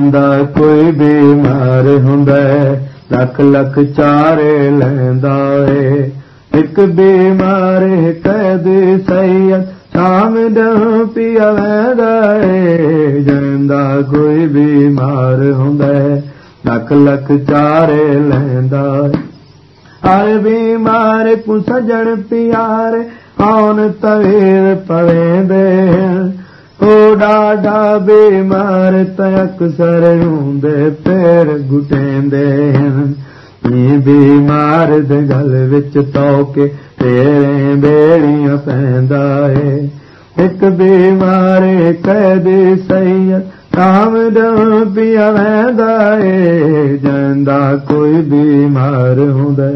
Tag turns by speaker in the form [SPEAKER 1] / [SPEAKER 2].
[SPEAKER 1] ਜਾਂਦਾ ਕੋਈ ਬਿਮਾਰ ਹੁੰਦਾ ਲੱਖ ਲੱਖ ਚਾਰੇ ਲੈਂਦਾ ਏ। ਇੱਕ ਬਿਮਾਰ ਕੈਦ ਸੈਦ ਸ਼ਾਮ ਨੂੰ ਪਿਆ ਲੈਂਦਾ ਏ। ਜਾਂਦਾ, ਕੋਈ ਬਿਮਾਰ ਹੁੰਦਾ ਲੱਖ ਲੱਖ ਚਾਰੇ ਲੈਂਦਾ ਹਰ ਬਿਮਾਰ ਕੋ ਸਜਣ ਪਿਆਰ ਆਉਣ ਤਵੇਰ ਪਵੇਂਦੇ ਓ ਡਾਡਾ ਬਿਮਾਰ ਤੱਕਸਰ ਹੁੰਦੇ ਪੈਰ ਗੁਟੇਂਦੇ ਇਹ ਬਿਮਾਰ ਦੇ ਗਲ ਵਿੱਚ ਤੋ ਕੇ ਤੇਰੇ ਬੇੜੀਆਂ ਪੈਂਦਾ ਏ। ਇੱਕ ਬਿਮਾਰ ਕੈਦੀ ਸੈਦ ਕਾਮ ਦਾ ਪਿਆ ਵੈਂਦਾ ਏ। ਜਾਂਦਾ ਕੋਈ ਬਿਮਾਰ ਹੁੰਦਾ